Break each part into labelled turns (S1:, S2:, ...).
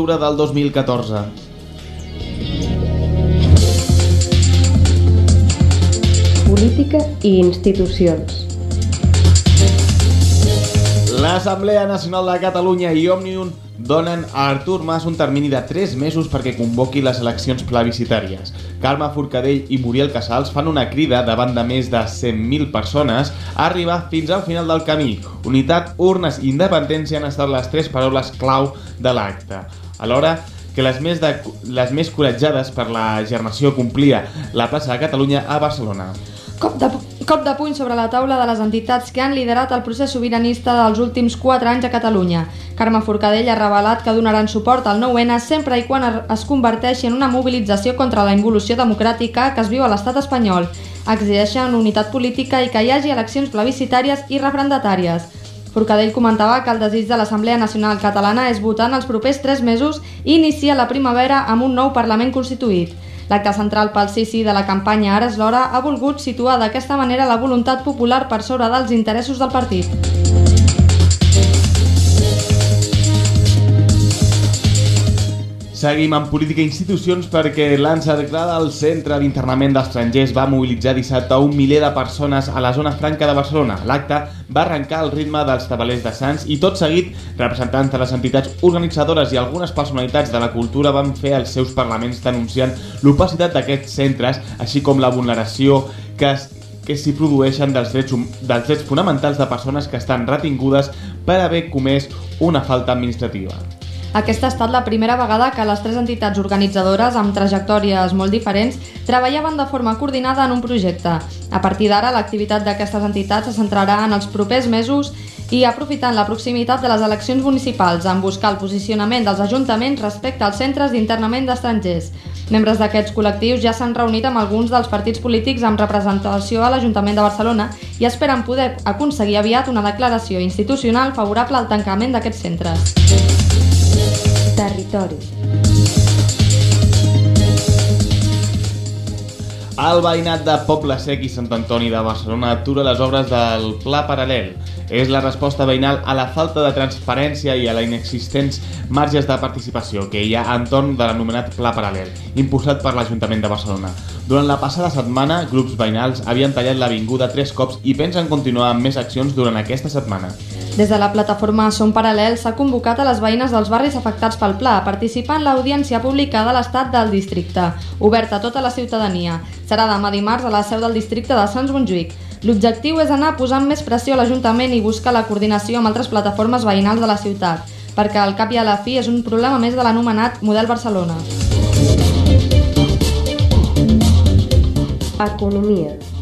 S1: d'octubre del 2014.
S2: Política i institucions.
S1: L'Assemblea Nacional de Catalunya i Òmnium donen a Artur Mas un termini de 3 mesos perquè convoqui les eleccions plebiscitàries. Carme Forcadell i Muriel Casals fan una crida davant de més de 100.000 persones a arribar fins al final del camí. Unitat, urnes i independència han estat les tres paraules clau de l'acte. Alhora, que les més, de, les més coratjades per la germació complia la plaça de Catalunya a Barcelona.
S3: Cop de, cop de puny sobre la taula de les entitats que han liderat el procés sobiranista dels últims 4 anys a Catalunya. Carme Forcadell ha revelat que donaran suport al 9-N sempre i quan es converteixi en una mobilització contra la involució democràtica que es viu a l'estat espanyol. Exigeixen unitat política i que hi hagi eleccions plebiscitàries i referendatàries. Forcadell comentava que el desig de l'Assemblea Nacional Catalana és votar en els propers 3 mesos i iniciar la primavera amb un nou Parlament constituït. L'acte central pel sí de la campanya Ara és l'hora ha volgut situar d'aquesta manera la voluntat popular per sobre dels interessos del partit.
S1: Seguim amb política i institucions perquè l'encerclada al centre d'internament d'estrangers va mobilitzar dissabte un miler de persones a la zona franca de Barcelona. L'acte va arrencar al ritme dels tabalers de Sants i tot seguit representants de les entitats organitzadores i algunes personalitats de la cultura van fer els seus parlaments denunciant l'opacitat d'aquests centres, així com la vulneració que es que s'hi produeixen dels drets, dels drets fonamentals de persones que estan retingudes per haver comès una falta administrativa.
S3: Aquesta ha estat la primera vegada que les tres entitats organitzadores, amb trajectòries molt diferents, treballaven de forma coordinada en un projecte. A partir d'ara, l'activitat d'aquestes entitats se centrarà en els propers mesos i aprofitant la proximitat de les eleccions municipals en buscar el posicionament dels ajuntaments respecte als centres d'internament d'estrangers. Membres d'aquests col·lectius ja s'han reunit amb alguns dels partits polítics amb representació a l'Ajuntament de Barcelona i esperen poder aconseguir aviat una declaració institucional favorable al tancament d'aquests centres.
S2: Territori.
S1: El veïnat de Poble Sec i Sant Antoni de Barcelona atura les obres del Pla Paral·lel. És la resposta veïnal a la falta de transparència i a la inexistents marges de participació que hi ha entorn de l'anomenat Pla Paral·lel, impulsat per l'Ajuntament de Barcelona. Durant la passada setmana, grups veïnals havien tallat l'avinguda tres cops i pensen continuar amb més accions durant aquesta setmana.
S3: Des de la plataforma Som Paral·lel s'ha convocat a les veïnes dels barris afectats pel pla a participar en l'audiència pública de l'estat del districte, oberta a tota la ciutadania. Serà demà dimarts a la seu del districte de Sants Montjuïc. L'objectiu és anar posant més pressió a l'Ajuntament i buscar la coordinació amb altres plataformes veïnals de la ciutat, perquè al cap i a la fi és un problema més de l'anomenat model Barcelona.
S2: Economia.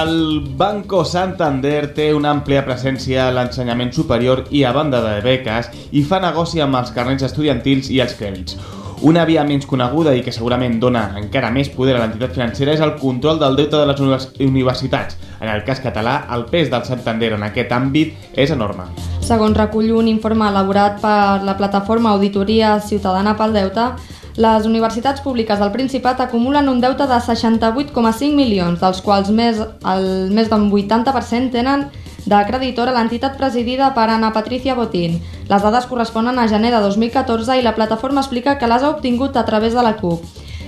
S1: El Banco Santander té una àmplia presència a l'ensenyament superior i a banda de beques i fa negoci amb els carnets estudiantils i els crèdits. Una via menys coneguda i que segurament dona encara més poder a l'entitat financera és el control del deute de les universitats. En el cas català, el pes del Santander en aquest àmbit és enorme.
S3: Segons recull un informe elaborat per la plataforma Auditoria Ciutadana pel Deute, les universitats públiques del Principat acumulen un deute de 68,5 milions, dels quals més, el més d'un 80% tenen de creditor a l'entitat presidida per Ana Patricia Botín. Les dades corresponen a gener de 2014 i la plataforma explica que les ha obtingut a través de la CUP.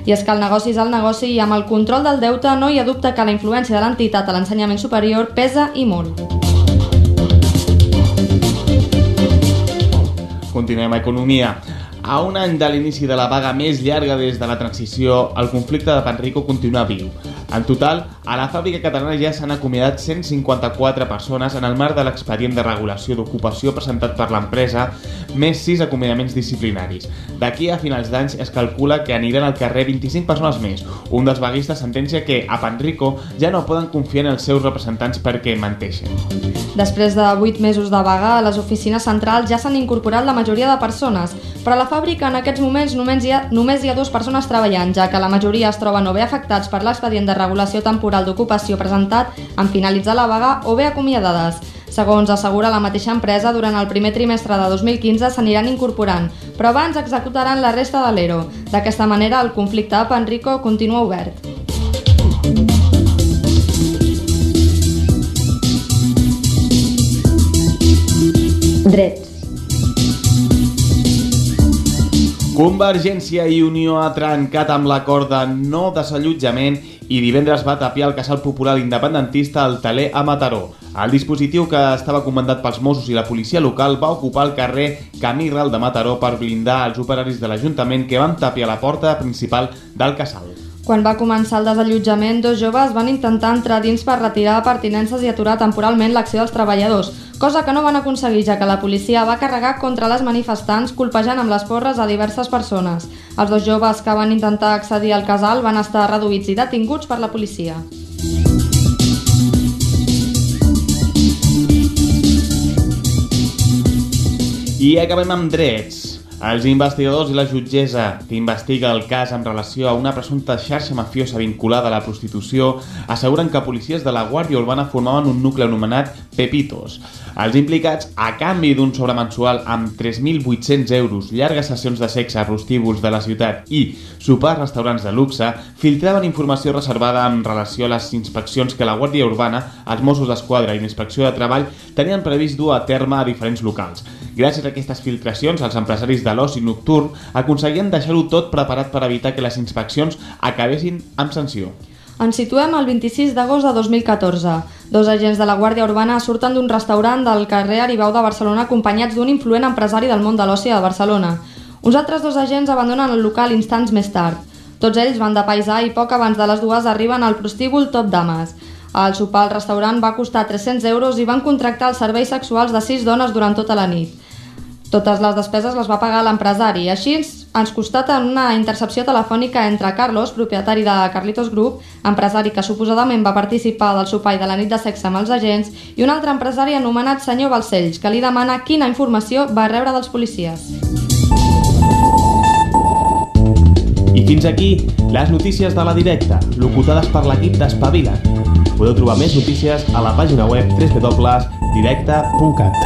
S3: I és que el negoci és el negoci i amb el control del deute no hi ha dubte que la influència de l'entitat a l'ensenyament superior pesa i molt.
S1: Continuem a economia. A un any de l'inici de la vaga més llarga des de la transició, el conflicte de Panrico continua viu. En total, a la fàbrica catalana ja s'han acomiadat 154 persones en el marc de l'expedient de regulació d'ocupació presentat per l'empresa, més 6 acomiadaments disciplinaris. D'aquí a finals d'anys es calcula que aniran al carrer 25 persones més. Un dels vaguistes sentencia que a Panrico ja no poden confiar en els seus representants perquè menteixen.
S3: Després de 8 mesos de vaga, a les oficines centrals ja s'han incorporat la majoria de persones, però a la fàbrica en aquests moments només hi ha, només hi ha dues persones treballant, ja que la majoria es troben o bé afectats per l'expedient de regulació temporal d'ocupació presentat en finalitzar la vaga o bé acomiadades. Segons assegura la mateixa empresa, durant el primer trimestre de 2015 s'aniran incorporant, però abans executaran la resta de l'ERO. D'aquesta manera, el conflicte a Panrico continua obert.
S2: Drets.
S1: Convergència i Unió ha trencat amb l'acord de no desallotjament i divendres va tapiar el casal popular independentista al Taler a Mataró. El dispositiu que estava comandat pels Mossos i la policia local va ocupar el carrer Camí Ral de Mataró per blindar els operaris de l'Ajuntament que van tapiar la porta principal del casal.
S3: Quan va començar el desallotjament, dos joves van intentar entrar dins per retirar pertinences i aturar temporalment l'acció dels treballadors, cosa que no van aconseguir ja que la policia va carregar contra les manifestants colpejant amb les porres a diverses persones. Els dos joves que van intentar accedir al casal van estar reduïts i detinguts per la policia.
S1: I acabem amb drets. Els investigadors i la jutgessa que investiga el cas en relació a una presumpta xarxa mafiosa vinculada a la prostitució asseguren que policies de la Guàrdia Urbana formaven un nucle anomenat Pepitos. Els implicats, a canvi d'un sobremensual amb 3.800 euros, llargues sessions de sexe a prostíbuls de la ciutat i sopars restaurants de luxe, filtraven informació reservada en relació a les inspeccions que la Guàrdia Urbana, els Mossos d'Esquadra i l'Inspecció de Treball tenien previst dur a terme a diferents locals. Gràcies a aquestes filtracions, els empresaris de l'oci nocturn aconseguien deixar-ho tot preparat per evitar que les inspeccions acabessin amb sanció.
S3: Ens situem el 26 d'agost de 2014. Dos agents de la Guàrdia Urbana surten d'un restaurant del carrer Aribau de Barcelona acompanyats d'un influent empresari del món de l'oci de Barcelona. Uns altres dos agents abandonen el local instants més tard. Tots ells van de paisà i poc abans de les dues arriben al prostíbul Top Dames. El sopar al restaurant va costar 300 euros i van contractar els serveis sexuals de sis dones durant tota la nit. Totes les despeses les va pagar l'empresari. Així ens constata una intercepció telefònica entre Carlos, propietari de Carlitos Group, empresari que suposadament va participar del sopar i de la nit de sexe amb els agents, i un altre empresari anomenat senyor Balcells, que li demana quina informació va rebre dels policies.
S1: I fins aquí les notícies de la directa, locutades per l'equip d'Espavila't. Podeu trobar més notícies a la pàgina web www.directa.cat.